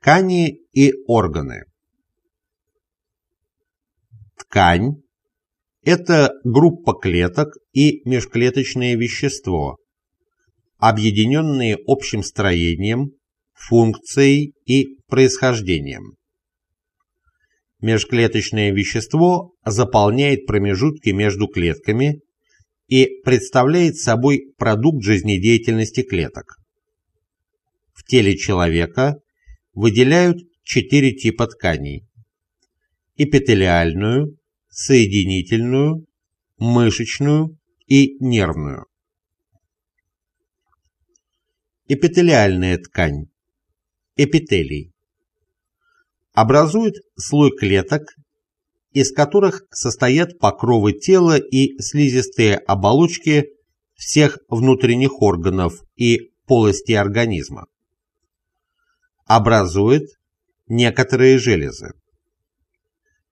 Ткани и органы. Ткань – это группа клеток и межклеточное вещество, объединенные общим строением, функцией и происхождением. Межклеточное вещество заполняет промежутки между клетками и представляет собой продукт жизнедеятельности клеток. В теле человека выделяют четыре типа тканей – эпителиальную, соединительную, мышечную и нервную. Эпителиальная ткань – эпителий. Образует слой клеток, из которых состоят покровы тела и слизистые оболочки всех внутренних органов и полостей организма образует некоторые железы.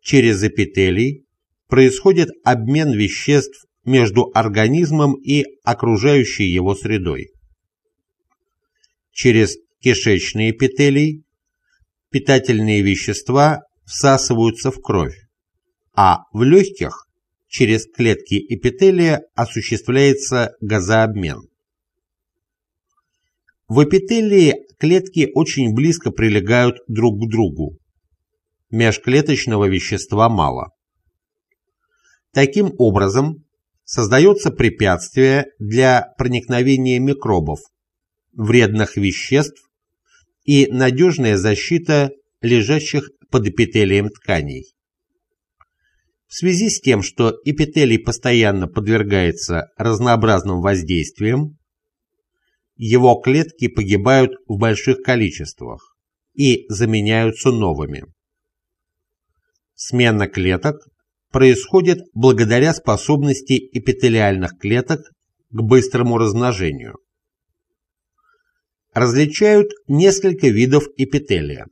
Через эпителий происходит обмен веществ между организмом и окружающей его средой. Через кишечный эпителий питательные вещества всасываются в кровь, а в легких через клетки эпителия осуществляется газообмен. В эпителии клетки очень близко прилегают друг к другу. Межклеточного вещества мало. Таким образом, создается препятствие для проникновения микробов, вредных веществ и надежная защита лежащих под эпителием тканей. В связи с тем, что эпителий постоянно подвергается разнообразным воздействиям, его клетки погибают в больших количествах и заменяются новыми. Смена клеток происходит благодаря способности эпителиальных клеток к быстрому размножению. Различают несколько видов эпителия.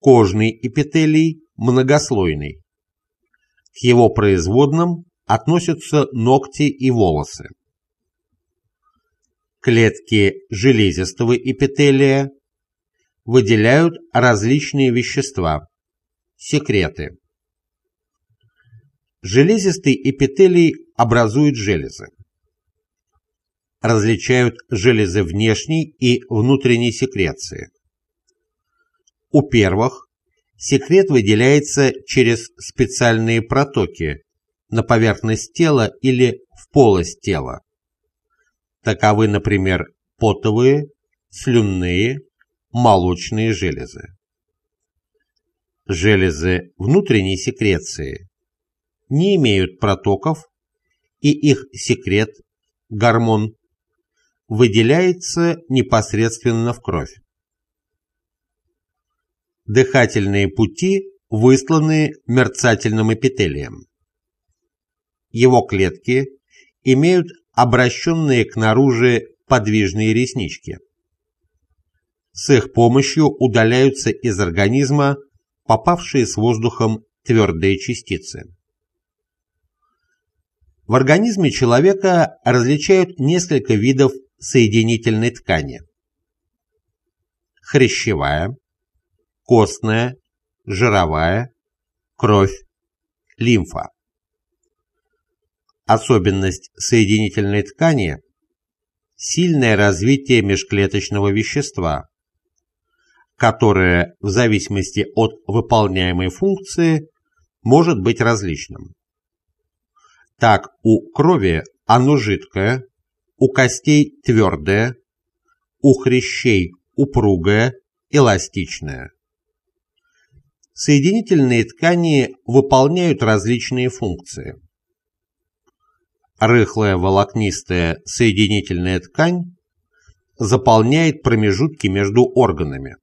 Кожный эпителий многослойный. К его производным относятся ногти и волосы. Клетки железистого эпителия выделяют различные вещества, секреты. Железистый эпителий образует железы. Различают железы внешней и внутренней секреции. У первых секрет выделяется через специальные протоки на поверхность тела или в полость тела. Таковы, например, потовые, слюнные, молочные железы. Железы внутренней секреции не имеют протоков, и их секрет, гормон, выделяется непосредственно в кровь. Дыхательные пути высланы мерцательным эпителием. Его клетки имеют обращенные к наружу подвижные реснички. С их помощью удаляются из организма попавшие с воздухом твердые частицы. В организме человека различают несколько видов соединительной ткани. Хрящевая, костная, жировая, кровь, лимфа. Особенность соединительной ткани – сильное развитие межклеточного вещества, которое в зависимости от выполняемой функции может быть различным. Так, у крови оно жидкое, у костей твердое, у хрящей упругое, эластичное. Соединительные ткани выполняют различные функции. Рыхлая волокнистая соединительная ткань заполняет промежутки между органами,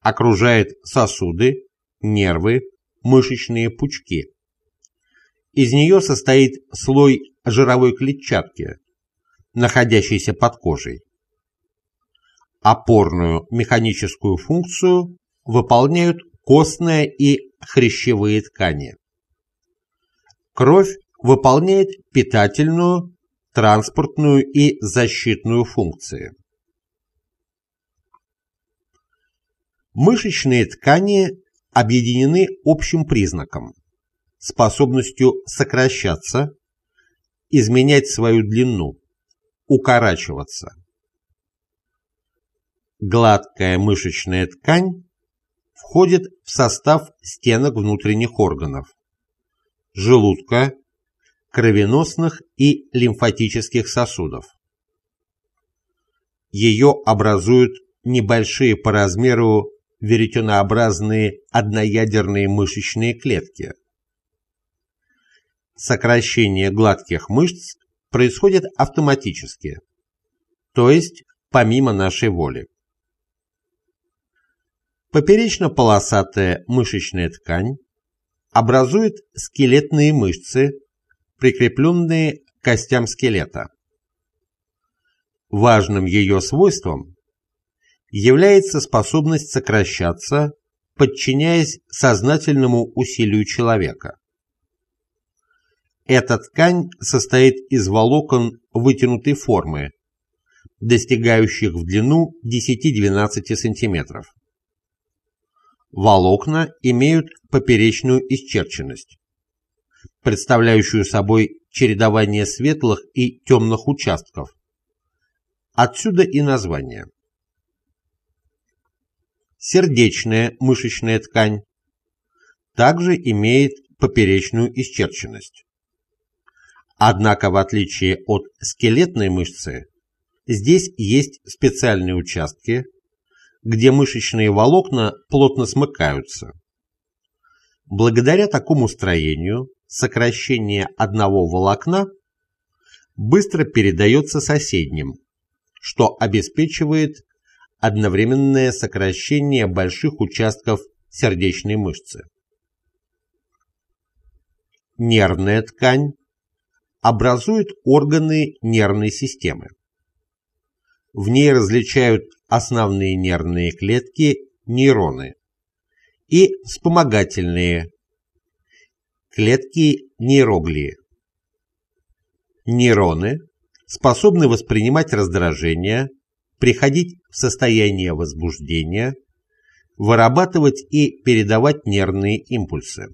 окружает сосуды, нервы, мышечные пучки. Из нее состоит слой жировой клетчатки, находящийся под кожей. Опорную механическую функцию выполняют костная и хрящевые ткани. Кровь выполняет питательную, транспортную и защитную функции. Мышечные ткани объединены общим признаком – способностью сокращаться, изменять свою длину, укорачиваться. Гладкая мышечная ткань входит в состав стенок внутренних органов – желудка, кровеносных и лимфатических сосудов. Ее образуют небольшие по размеру веретенообразные одноядерные мышечные клетки. Сокращение гладких мышц происходит автоматически, то есть помимо нашей воли. Поперечно-полосатая мышечная ткань образует скелетные мышцы, прикрепленные к костям скелета. Важным ее свойством является способность сокращаться, подчиняясь сознательному усилию человека. Эта ткань состоит из волокон вытянутой формы, достигающих в длину 10-12 см. Волокна имеют поперечную исчерченность, представляющую собой чередование светлых и темных участков. Отсюда и название. Сердечная мышечная ткань также имеет поперечную исчерченность. Однако, в отличие от скелетной мышцы, здесь есть специальные участки, где мышечные волокна плотно смыкаются. Благодаря такому строению сокращение одного волокна быстро передается соседним, что обеспечивает одновременное сокращение больших участков сердечной мышцы. Нервная ткань образует органы нервной системы. В ней различают основные нервные клетки – нейроны и вспомогательные клетки – нейроглии. Нейроны способны воспринимать раздражение, приходить в состояние возбуждения, вырабатывать и передавать нервные импульсы.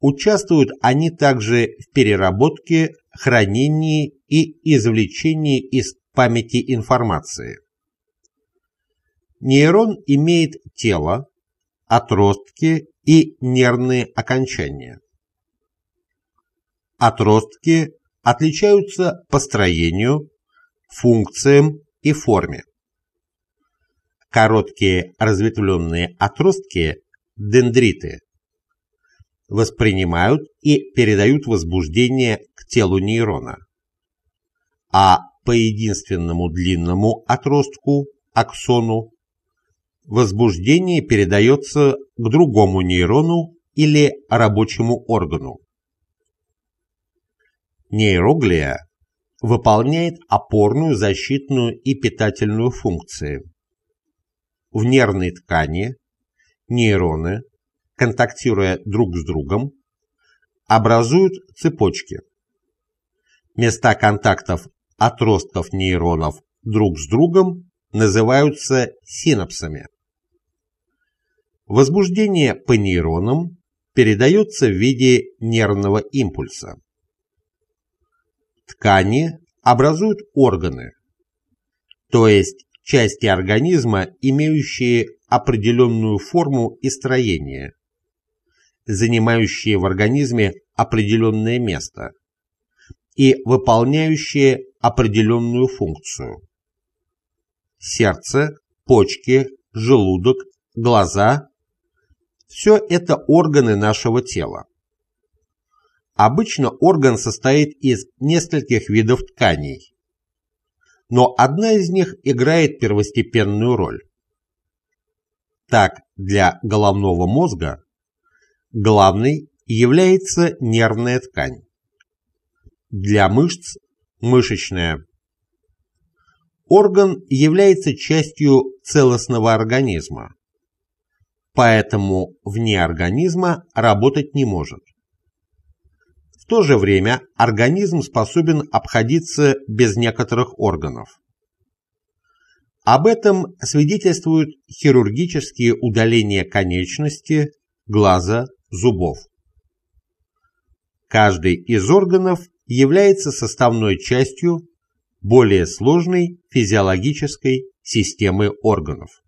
Участвуют они также в переработке, хранении и извлечении из памяти информации. Нейрон имеет тело, отростки и нервные окончания. Отростки отличаются по строению, функциям и форме. Короткие разветвленные отростки, дендриты, воспринимают и передают возбуждение к телу нейрона, а по единственному длинному отростку, аксону, возбуждение передается к другому нейрону или рабочему органу. Нейроглия выполняет опорную, защитную и питательную функции. В нервной ткани нейроны, контактируя друг с другом, образуют цепочки. Места контактов отростков нейронов друг с другом называются синапсами. Возбуждение по нейронам передается в виде нервного импульса. Ткани образуют органы, то есть части организма, имеющие определенную форму и строение, занимающие в организме определенное место и выполняющие определенную функцию. Сердце, почки, желудок, глаза все это органы нашего тела. Обычно орган состоит из нескольких видов тканей, но одна из них играет первостепенную роль. Так, для головного мозга главной является нервная ткань. Для мышц – мышечная. Орган является частью целостного организма поэтому вне организма работать не может. В то же время организм способен обходиться без некоторых органов. Об этом свидетельствуют хирургические удаления конечности, глаза, зубов. Каждый из органов является составной частью более сложной физиологической системы органов.